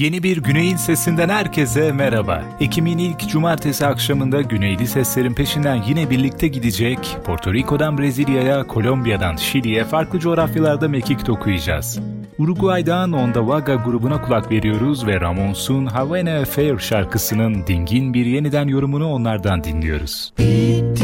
Yeni bir Güney'in sesinden herkese merhaba. Ekim'in ilk cumartesi akşamında Güneyli seslerin peşinden yine birlikte gidecek. Porto Rico'dan Brezilya'ya, Kolombiya'dan Şili'ye farklı coğrafyalarda mekik dokuyacağız. Uruguay'dan Onda Vaga grubuna kulak veriyoruz ve Ramons'un Havana Affair şarkısının dingin bir yeniden yorumunu onlardan dinliyoruz. Beat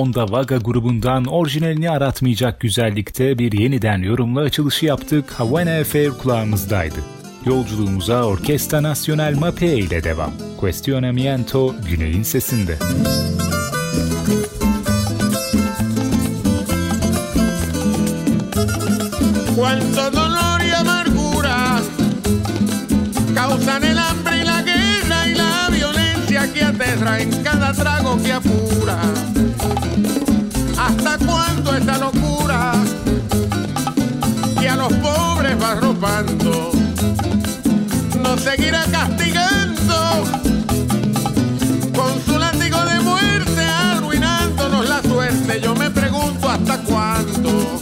Onda Vaga grubundan orijinalini aratmayacak güzellikte bir yeniden yorumla açılışı yaptık. Havana Affair kulağımızdaydı. Yolculuğumuza Orkestra Nacional Mape ile devam. Cuestionamiento Güney'in sesinde. Cuánto dolor y amargura causan el hambre y la guerra y la violencia que aterra en cada trago que apura. Nos seguirá castigando con su látigo de muerte, arruinándonos la suerte. Yo me pregunto hasta cuándo.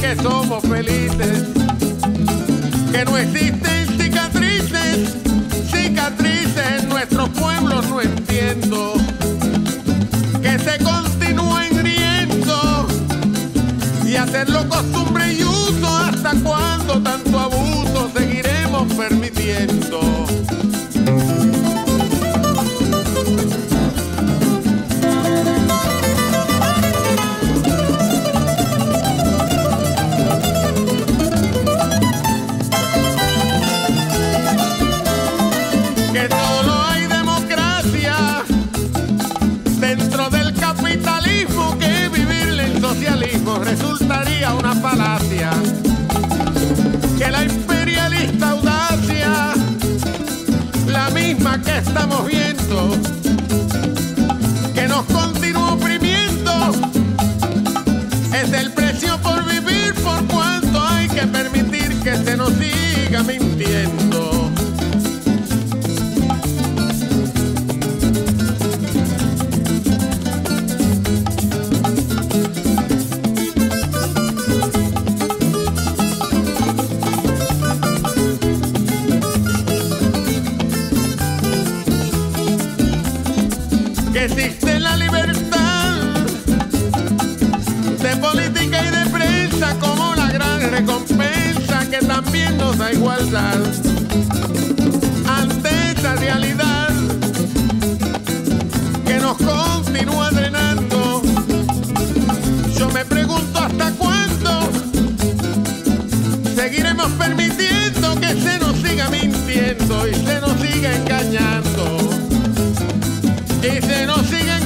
Que somos felices, que no existen cicatrices, cicatrices en nuestros pueblos no entiendo, que se permitiendo que se nos siga mintiendo y se nos siga engañando. Y se nos siga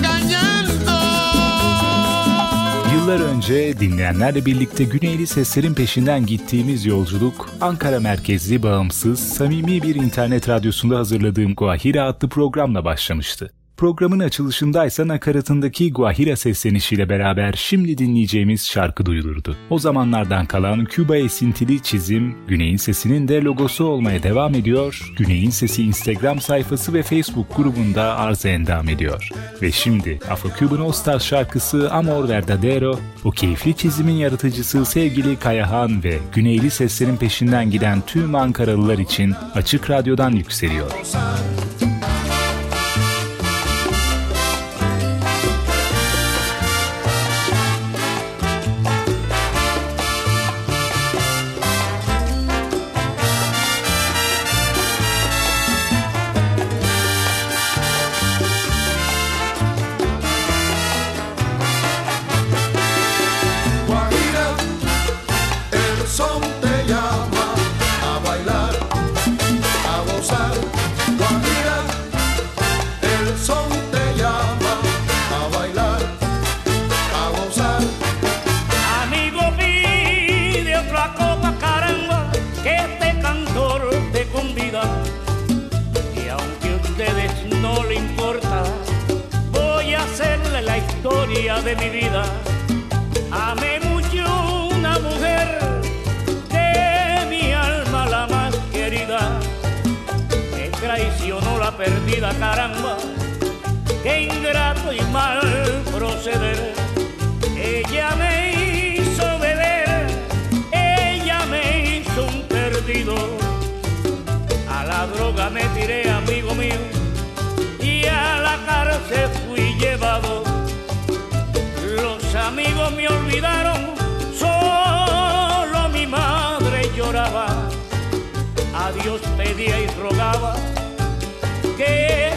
Yıllar önce dinleyenlerle birlikte Güneyli seslerin peşinden gittiğimiz yolculuk Ankara merkezli bağımsız, samimi bir internet radyosunda hazırladığım Guahira adlı programla başlamıştı. Programın açılışındaysa nakaratındaki Guahira seslenişiyle beraber şimdi dinleyeceğimiz şarkı duyulurdu. O zamanlardan kalan Küba esintili çizim, Güney'in Sesi'nin de logosu olmaya devam ediyor, Güney'in Sesi Instagram sayfası ve Facebook grubunda arıza endam ediyor. Ve şimdi Afro-Cuban All Stars şarkısı Amor Verdadero, bu keyifli çizimin yaratıcısı sevgili Kayahan ve Güneyli seslerin peşinden giden tüm Ankaralılar için Açık Radyo'dan yükseliyor. De mi vida. Amé mucho una mujer de mi alma la más querida. Me traicionó la perdida caramba, qué ingrato y mal proceder. Ella me droga me tiré, amigo mío, y a la cárcel fui llevado amigos me olvidaron, solo mi madre lloraba. A Dios pedía y rogaba que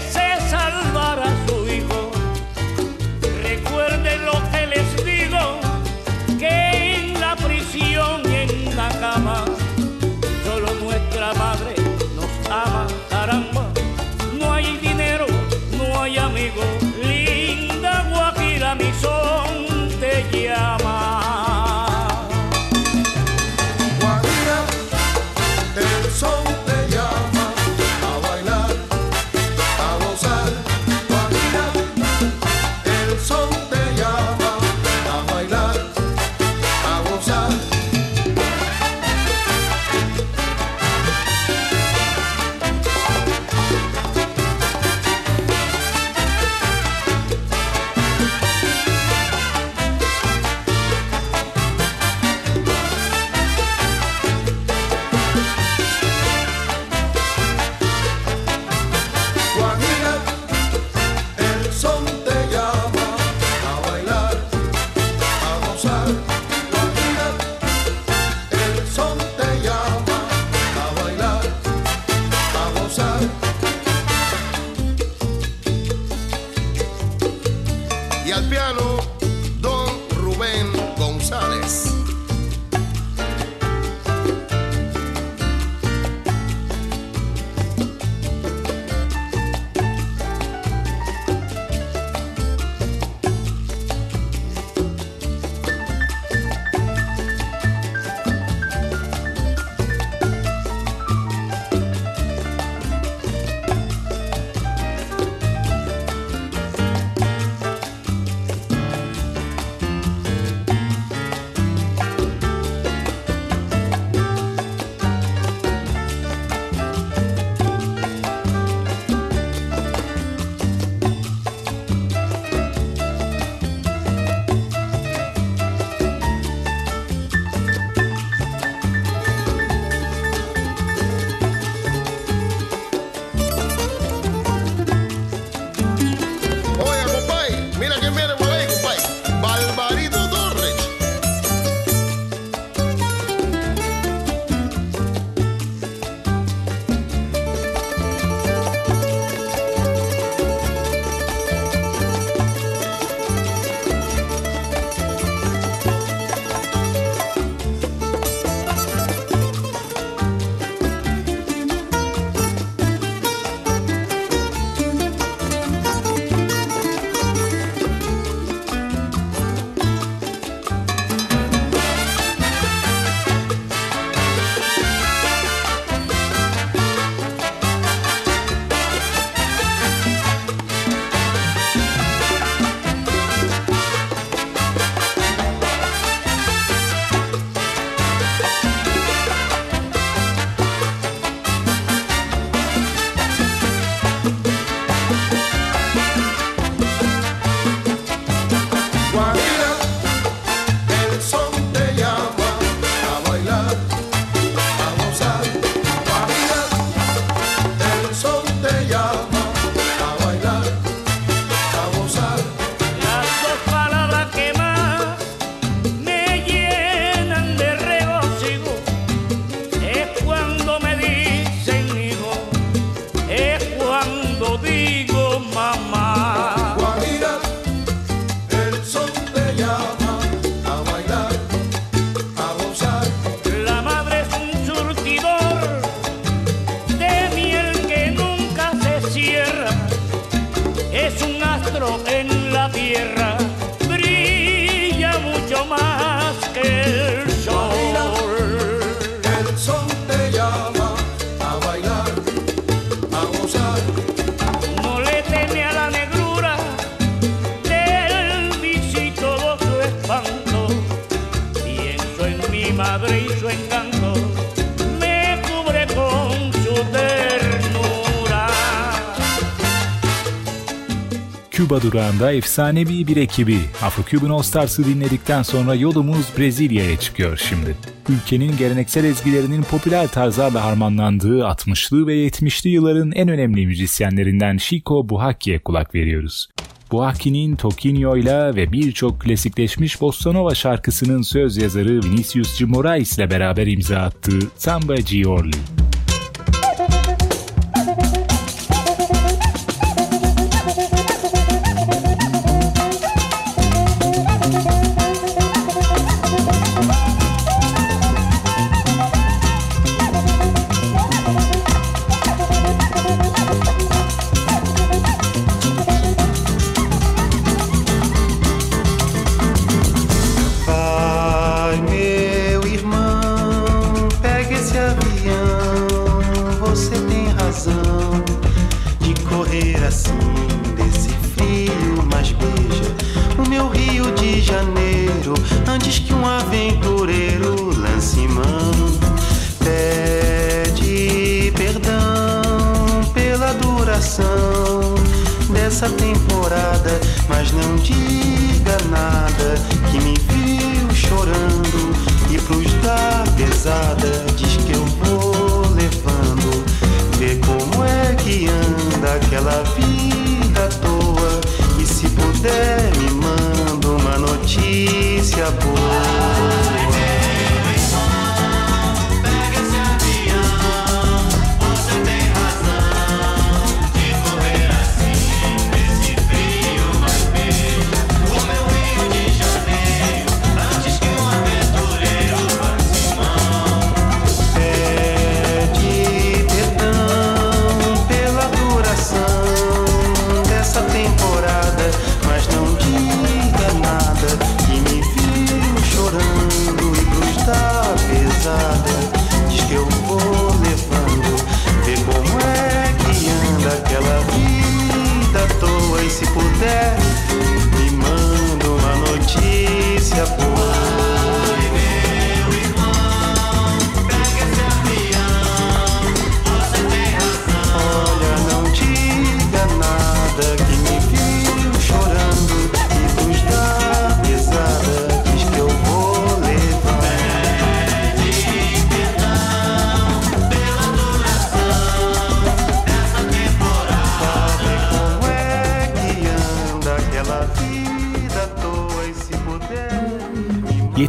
documentary. Küba durağında efsanevi bir ekibi Afro-Cuban All Stars'ı dinledikten sonra yolumuz Brezilya'ya çıkıyor şimdi. Ülkenin geleneksel ezgilerinin popüler tarzlarla harmanlandığı 60'lı ve 70'li yılların en önemli müzisyenlerinden Chico Buarque'ye kulak veriyoruz. Buaki'nin Toquinho ile ve birçok klasikleşmiş Bossa Nova şarkısının söz yazarı Vinicius de Moraes ile beraber imza attığı Samba Giorli. você tem razão de correr assim desse frio, mas beija o meu Rio de Janeiro antes que um aventureiro lance mão. Pede perdão pela duração dessa temporada, mas não diga nada que me viu chorando e pros da pesada aquela vida à toa. E se puder, me manda uma notícia boa.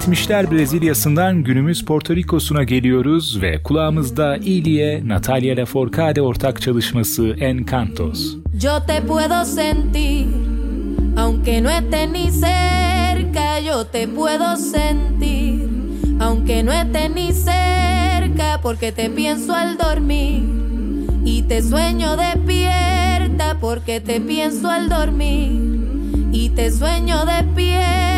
Gençler Brezilya'sından günümüz Porto Rico'suna geliyoruz ve kulağımızda Ilie, Natalia Lafourcade ortak çalışması Encantos. Yo te puedo sentir, aunque no estés ni cerca, yo te puedo sentir, aunque no estés ni cerca, porque te pienso al dormir y te sueño despierta, porque te pienso al dormir y te sueño despierta.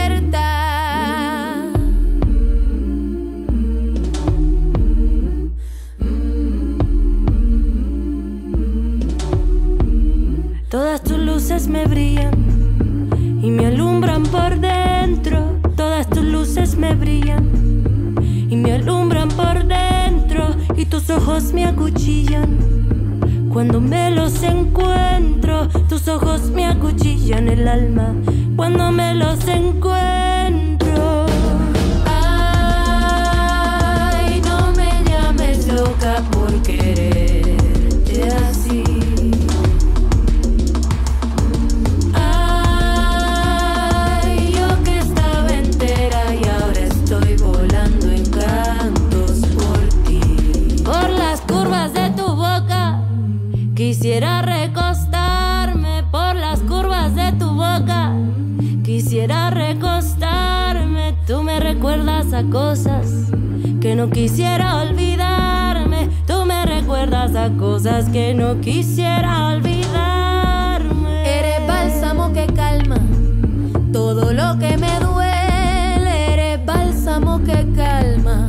Todas tus luces me brillan y me alumbran por dentro. Todas tus luces me brillan y me alumbran por dentro. Y tus ojos me acuchillan. Cuando me los encuentro, tus ojos me acuchillan el alma. Cuando me los encuentro. No me llames loca por quererte así. Que no quisiera olvidarme. Eres bálsamo que calma todo lo que me duele. Eres bálsamo que calma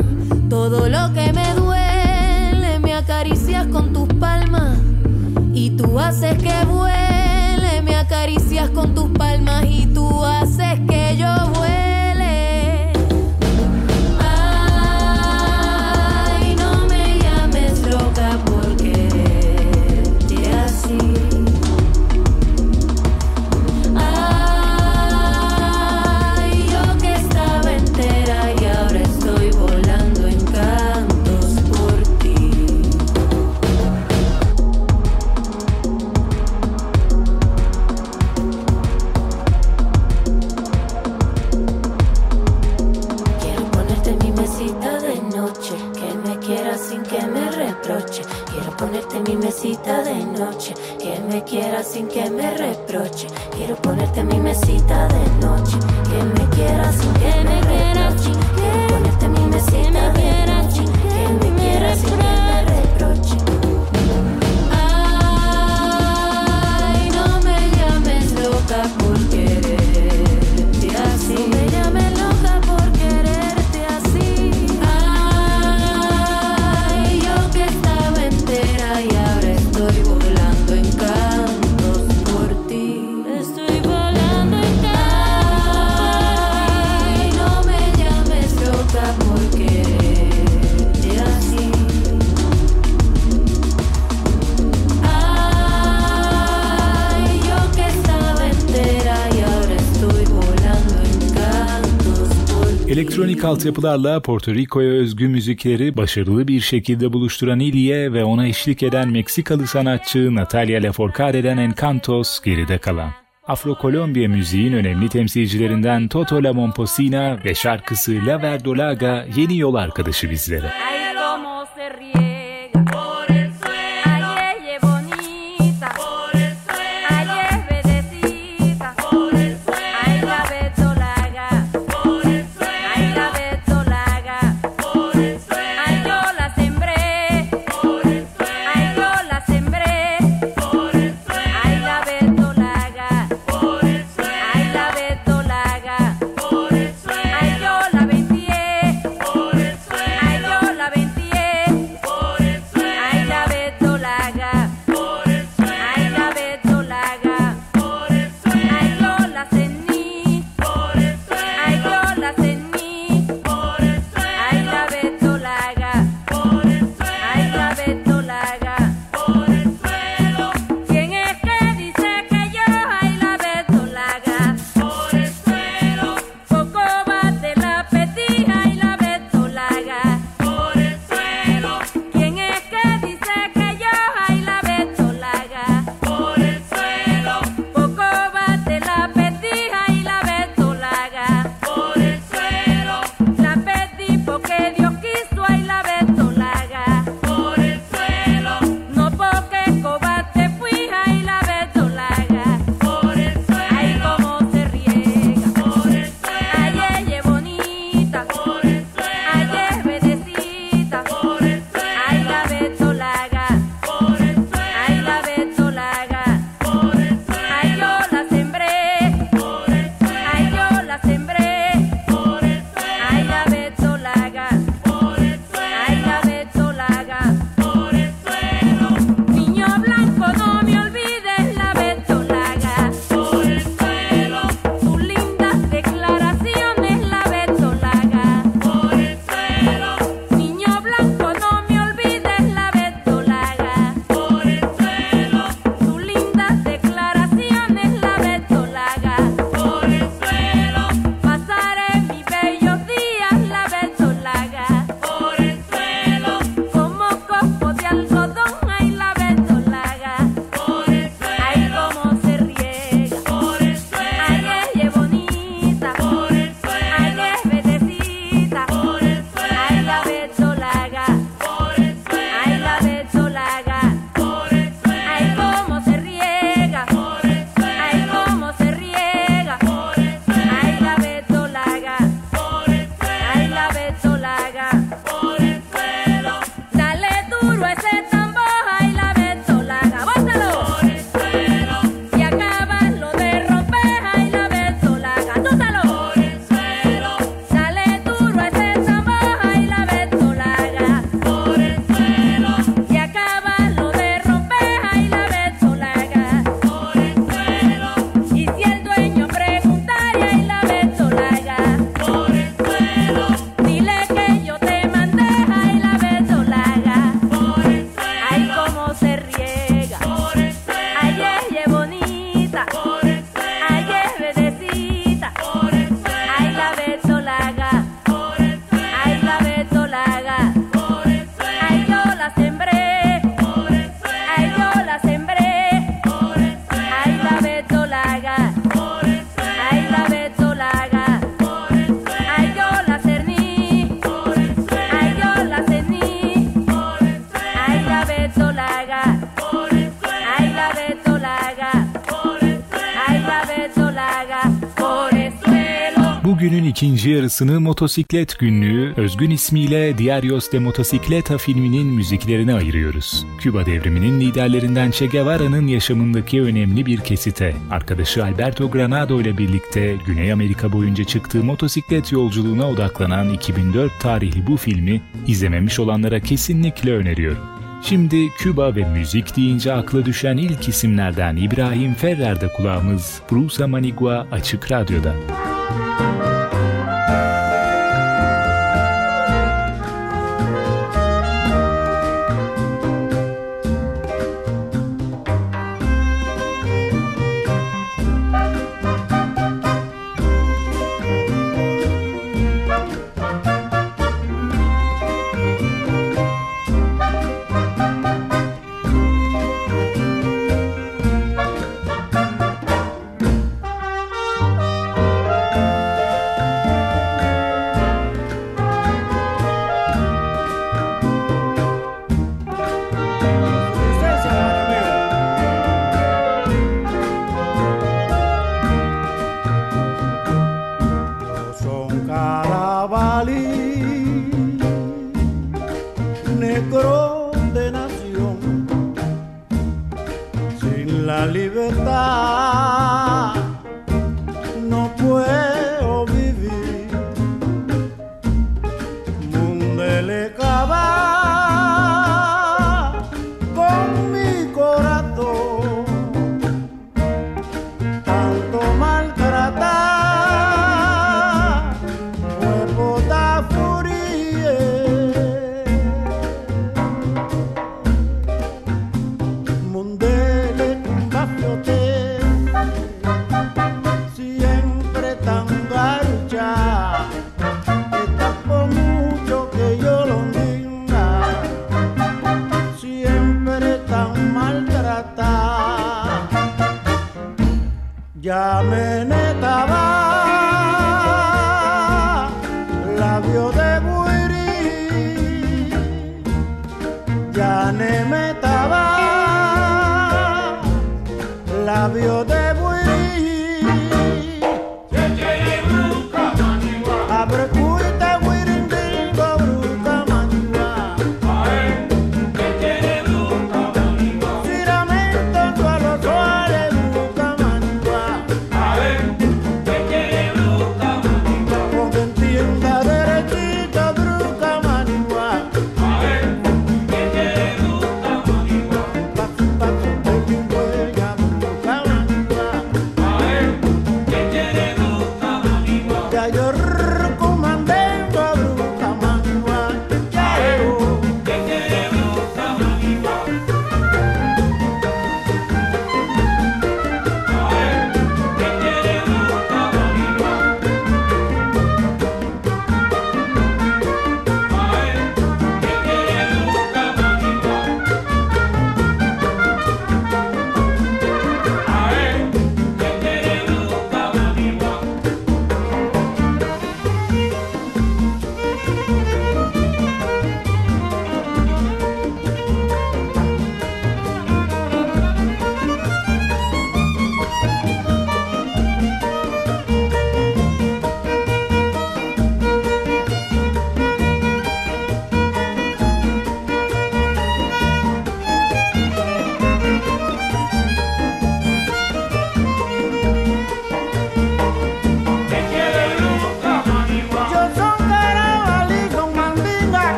todo lo que me duele. Me acaricias con tus palmas y tú haces que altyapılarla Porto Rico'ya özgü müzikleri başarılı bir şekilde buluşturan İlye ve ona eşlik eden Meksikalı sanatçı Natalia Laforcade'den Encantos geride kalan. Afro-Kolombiya müziğin önemli temsilcilerinden Toto La Momposina ve şarkısı La Verdolaga yeni yol arkadaşı bizlere. Ay- Bugünün ikinci yarısını motosiklet günlüğü özgün ismiyle Diarios de Motocicleta filminin müziklerine ayırıyoruz. Küba devriminin liderlerinden Che Guevara'nın yaşamındaki önemli bir kesite, arkadaşı Alberto Granado ile birlikte Güney Amerika boyunca çıktığı motosiklet yolculuğuna odaklanan 2004 tarihli bu filmi izlememiş olanlara kesinlikle öneriyorum. Şimdi Küba ve müzik deyince akla düşen ilk isimlerden İbrahim Ferrer'de kulağımız Brusa Manigua Açık Radyo'da. malí, negro de nación, sin la libertad.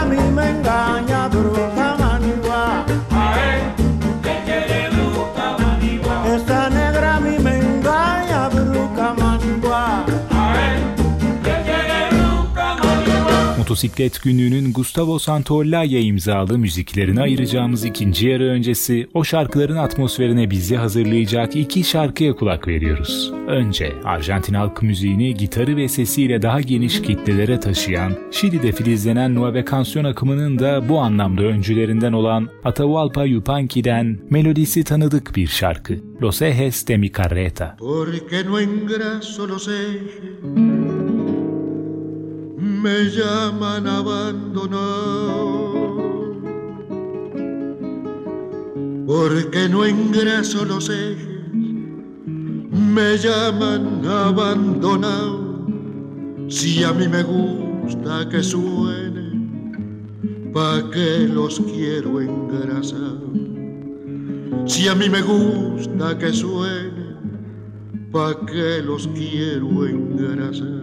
a mí me engaña. Motosiklet günlüğünün Gustavo Santaolalla imzalı müziklerini ayıracağımız ikinci yarı öncesi o şarkıların atmosferine bizi hazırlayacak iki şarkıya kulak veriyoruz. Önce Arjantin halk müziğini gitarı ve sesiyle daha geniş kitlelere taşıyan, Şili'de filizlenen Nueve Canción akımının da bu anlamda öncülerinden olan Atahualpa Yupanqui'den melodisi tanıdık bir şarkı. Los Ejes de mi Carreta. Porque no engraso los ejes me llaman abandonado. Porque no engraso los ejes, me llaman abandonado. Si a mí me gusta que suene, ¿pa' qué los quiero engrasar? Si a mí me gusta que suene, ¿pa' qué los quiero engrasar?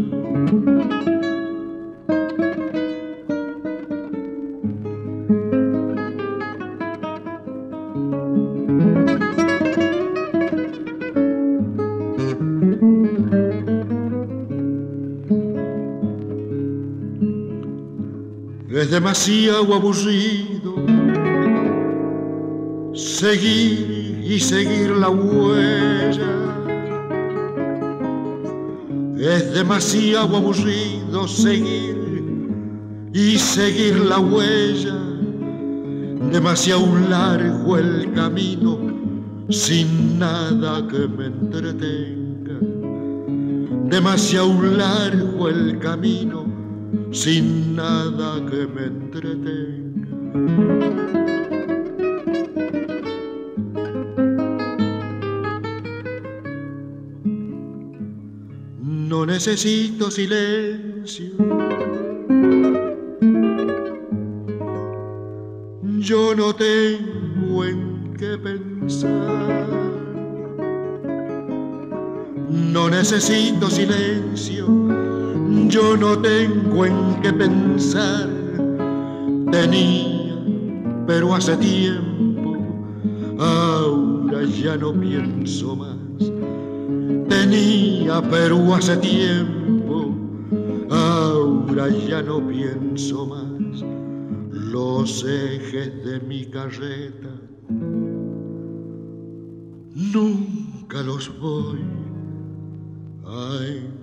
Demasiado aburrido seguir y seguir la huella. Es demasiado aburrido seguir y seguir la huella. Demasiado largo el camino sin nada que me entretenga. Demasiado largo el camino sin nada que me entretenga. No necesito silencio. Yo no tengo en qué pensar. No necesito silencio. Yo no tengo en qué pensar. Tenía, pero hace tiempo. Ahora ya no pienso más tenía Perú hace tiempo, ahora ya no pienso más los ejes de mi carreta. Nunca los voy a.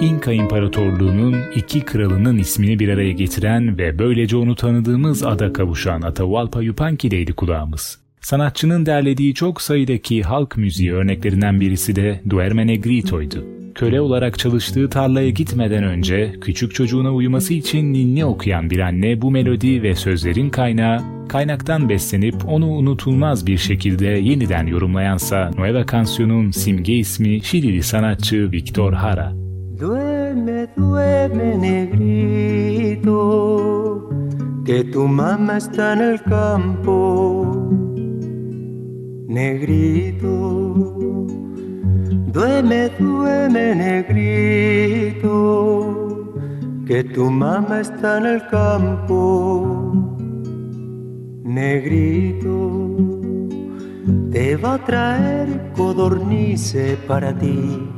İnka İmparatorluğu'nun iki kralının ismini bir araya getiren ve böylece onu tanıdığımız ada kavuşan Atahualpa Yupanqui'deydi kulağımız. Sanatçının derlediği çok sayıdaki halk müziği örneklerinden birisi de Duerme Negrito'ydu. Köle olarak çalıştığı tarlaya gitmeden önce küçük çocuğuna uyuması için ninni okuyan bir anne bu melodi ve sözlerin kaynağı, kaynaktan beslenip onu unutulmaz bir şekilde yeniden yorumlayansa Nueva Canción'un simge ismi Şilili sanatçı Victor Hara. Duerme, duerme, negrito, que tu mamá está en el campo. Negrito, duerme, duerme, negrito, que tu mamá está en el campo. Negrito, te va a traer codornice para ti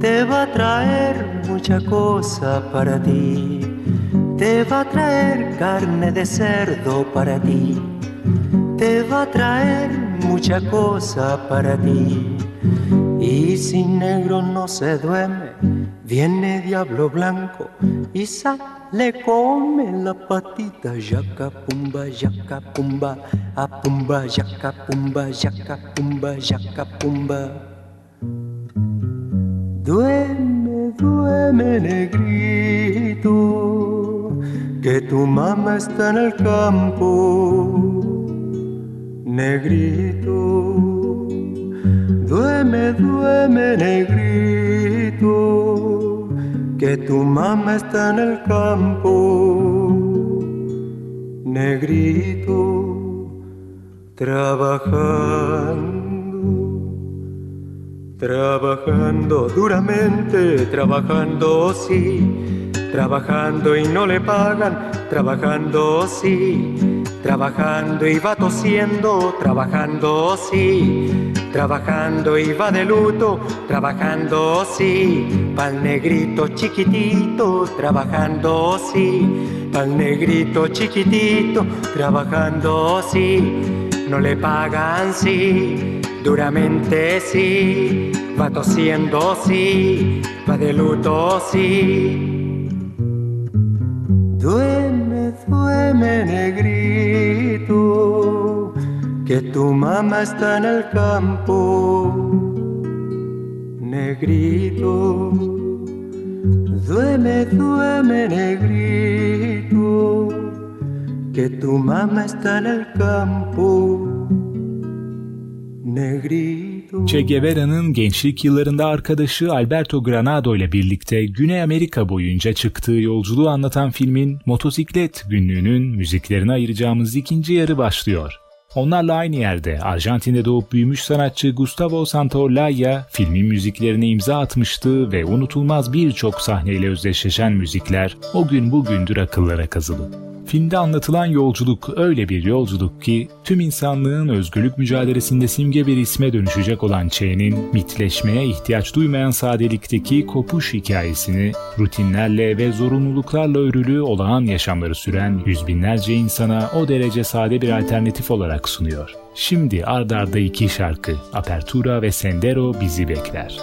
te va a traer mucha cosa para ti, te va a traer carne de cerdo para ti, te va a traer mucha cosa para ti. Y si negro no se duerme, viene diablo blanco y sale, come la patita, yaca pumba, yaca pumba, a pumba, yaca pumba, yaca pumba, yaca pumba. Duerme, duerme, negrito, que tu mamá está en el campo. Negrito, duerme, duerme, negrito, que tu mamá está en el campo. Negrito, trabajando Trabajando duramente, trabajando sí, trabajando y no le pagan, trabajando sí, trabajando va tosiendo, trabajando sí, trabajando va de luto, trabajando sí, pa'l negrito chiquitito, trabajando sí, pa'l negrito chiquitito, trabajando sí, no le pagan sí, duramente sí, va tosiendo sí, va de luto sí. Duerme, duerme, negrito, que tu mamá está en el campo. Negrito, duerme, duerme, negrito, que tu mamá está en el campo. Negrito. Che Guevara'nın gençlik yıllarında arkadaşı Alberto Granado ile birlikte Güney Amerika boyunca çıktığı yolculuğu anlatan filmin Motosiklet günlüğünün müziklerine ayıracağımız ikinci yarı başlıyor. Onlarla aynı yerde Arjantin'de doğup büyümüş sanatçı Gustavo Santaolalla filmin müziklerine imza atmıştı ve unutulmaz birçok sahneyle özdeşleşen müzikler o gün bugündür akıllara kazılı. Filmde anlatılan yolculuk öyle bir yolculuk ki tüm insanlığın özgürlük mücadelesinde simge bir isme dönüşecek olan Ç'nin mitleşmeye ihtiyaç duymayan sadelikteki kopuş hikayesini rutinlerle ve zorunluluklarla örülü olağan yaşamları süren yüz binlerce insana o derece sade bir alternatif olarak sunuyor. Şimdi ardarda iki şarkı Apertura ve Sendero bizi bekler.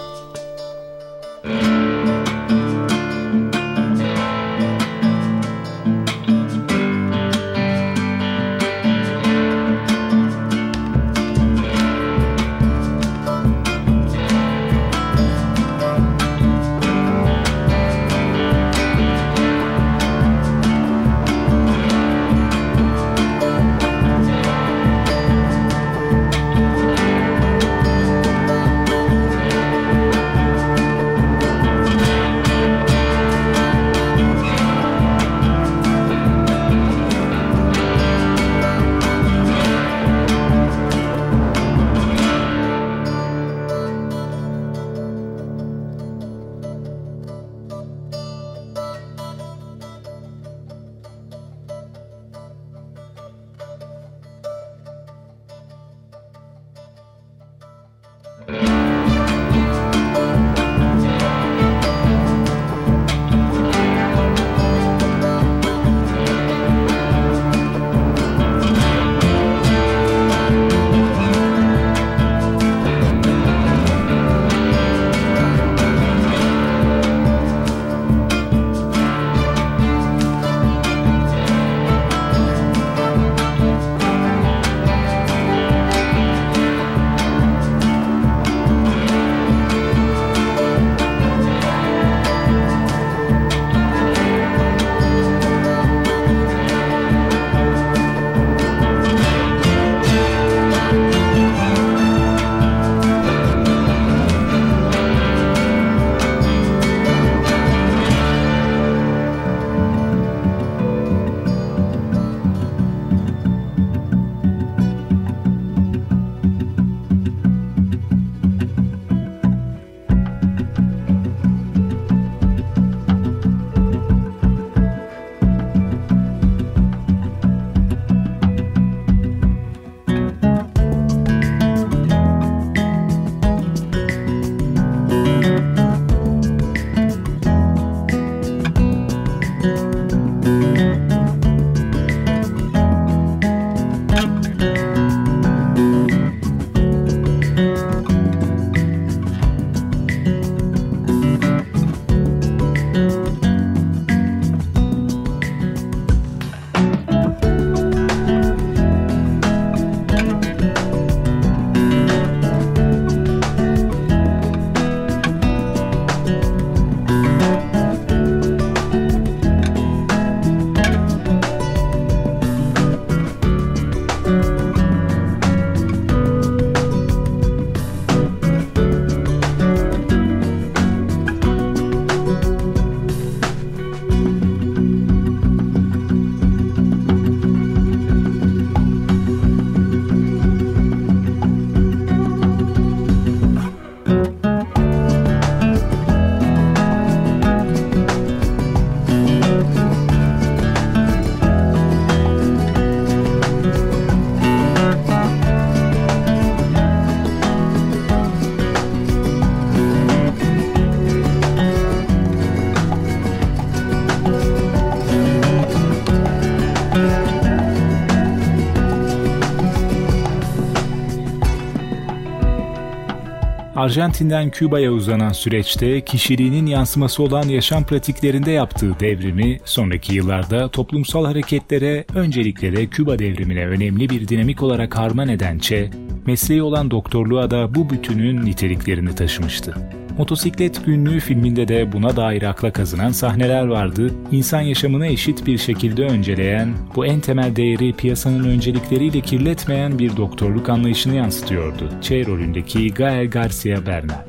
Arjantin'den Küba'ya uzanan süreçte kişiliğinin yansıması olan yaşam pratiklerinde yaptığı devrimi sonraki yıllarda toplumsal hareketlere öncelikle de Küba devrimine önemli bir dinamik olarak harman eden Che, mesleği olan doktorluğa da bu bütünün niteliklerini taşımıştı. Motosiklet Günlüğü filminde de buna dair akla kazınan sahneler vardı. İnsan yaşamını eşit bir şekilde önceleyen, bu en temel değeri piyasanın öncelikleriyle kirletmeyen bir doktorluk anlayışını yansıtıyordu. Che rolündeki Gael Garcia Bernal.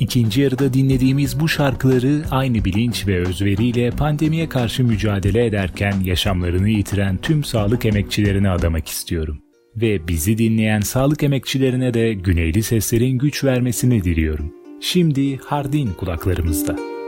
İkinci yarıda dinlediğimiz bu şarkıları aynı bilinç ve özveriyle pandemiye karşı mücadele ederken yaşamlarını yitiren tüm sağlık emekçilerine adamak istiyorum. Ve bizi dinleyen sağlık emekçilerine de güneyli seslerin güç vermesini diliyorum. Şimdi Hardin kulaklarımızda.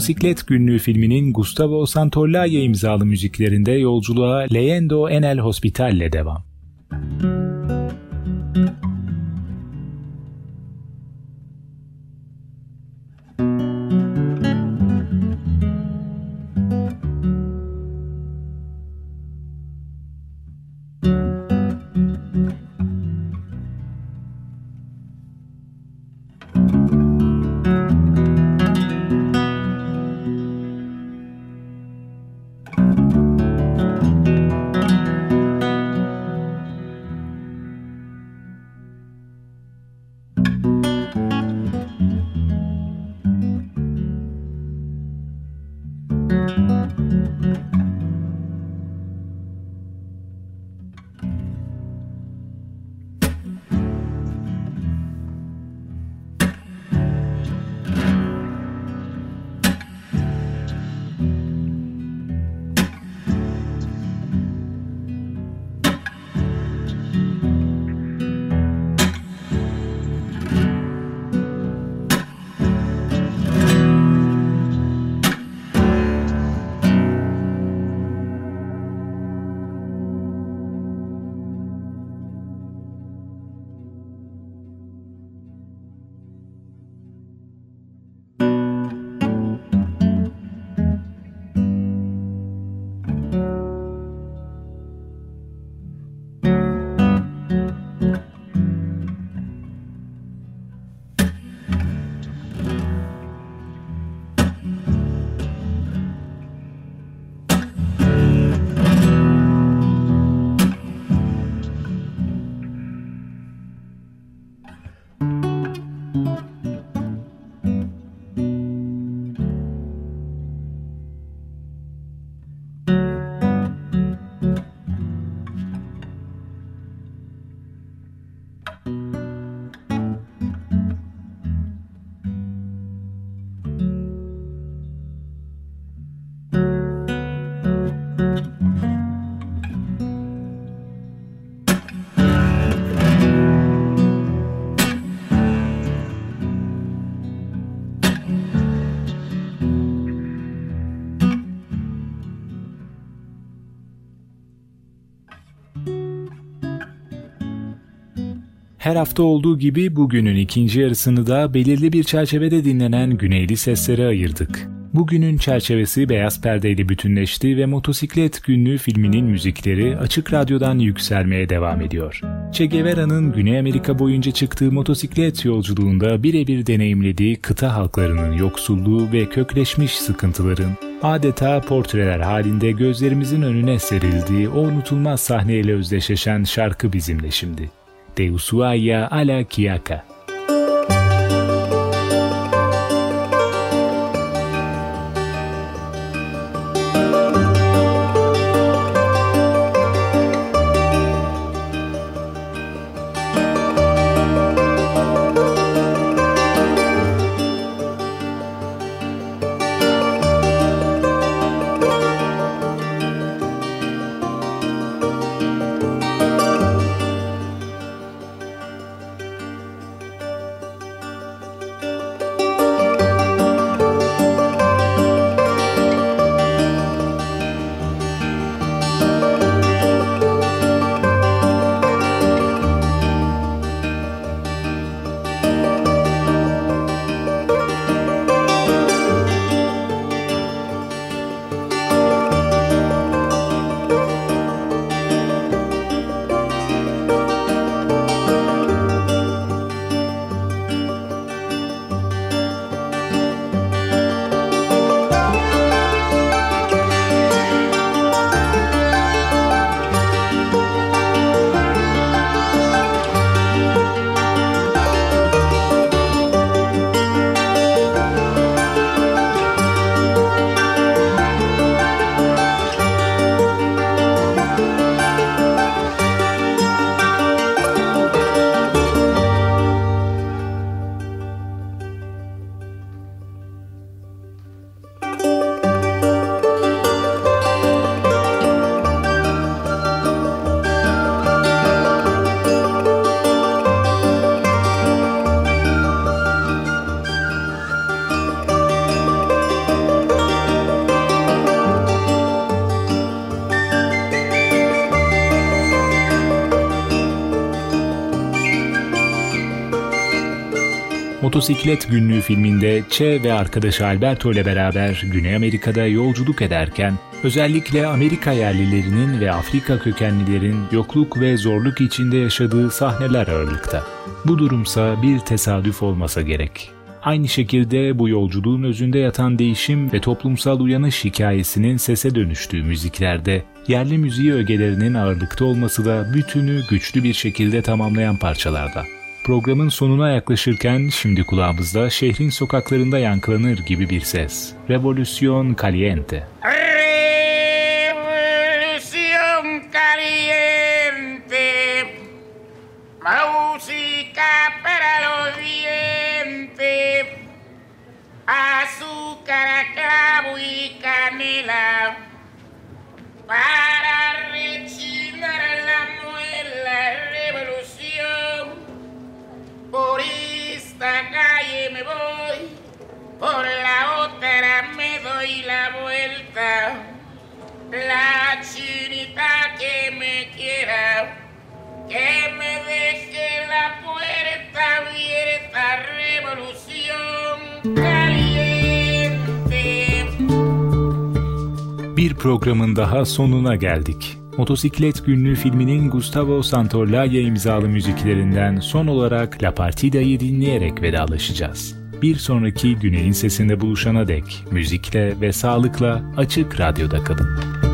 Motosiklet Günlüğü filminin Gustavo Santaolalla imzalı müziklerinde yolculuğa Leyendo Enel Hospital ile devam. Her hafta olduğu gibi bugünün ikinci yarısını da belirli bir çerçevede dinlenen güneyli seslere ayırdık. Bugünün çerçevesi beyaz perdeyle bütünleşti ve Motosiklet Günlüğü filminin müzikleri açık radyodan yükselmeye devam ediyor. Che Guevara'nın Güney Amerika boyunca çıktığı motosiklet yolculuğunda birebir deneyimlediği kıta halklarının yoksulluğu ve kökleşmiş sıkıntıların adeta portreler halinde gözlerimizin önüne serildiği o unutulmaz sahneyle özdeşleşen şarkı bizimle şimdi de Ushuaia a la Quiaca. Motosiklet Günlüğü filminde Che ve arkadaşı Alberto ile beraber Güney Amerika'da yolculuk ederken özellikle Amerika yerlilerinin ve Afrika kökenlilerin yokluk ve zorluk içinde yaşadığı sahneler ağırlıkta. Bu durumsa bir tesadüf olmasa gerek. Aynı şekilde bu yolculuğun özünde yatan değişim ve toplumsal uyanış hikayesinin sese dönüştüğü müziklerde yerli müziği ögelerinin ağırlıkta olması da bütünü güçlü bir şekilde tamamlayan parçalarda. Programın sonuna yaklaşırken şimdi kulağımızda şehrin sokaklarında yankılanır gibi bir ses. Revolution Caliente. Revolución caliente, música para los dientes, azúcar, clavo y canela, para rechinar la muela, revolución. Por esta calle me voy, por la otra me doy la vuelta. La chinita que me quiera, que me deje la puerta abierta, revolución caliente. Bir programın daha sonuna geldik. Motosiklet Günlüğü filminin Gustavo Santaolalla imzalı müziklerinden son olarak La Partida'yı dinleyerek vedalaşacağız. Bir sonraki Güney'in sesinde buluşana dek müzikle ve sağlıkla Açık Radyo'da kalın.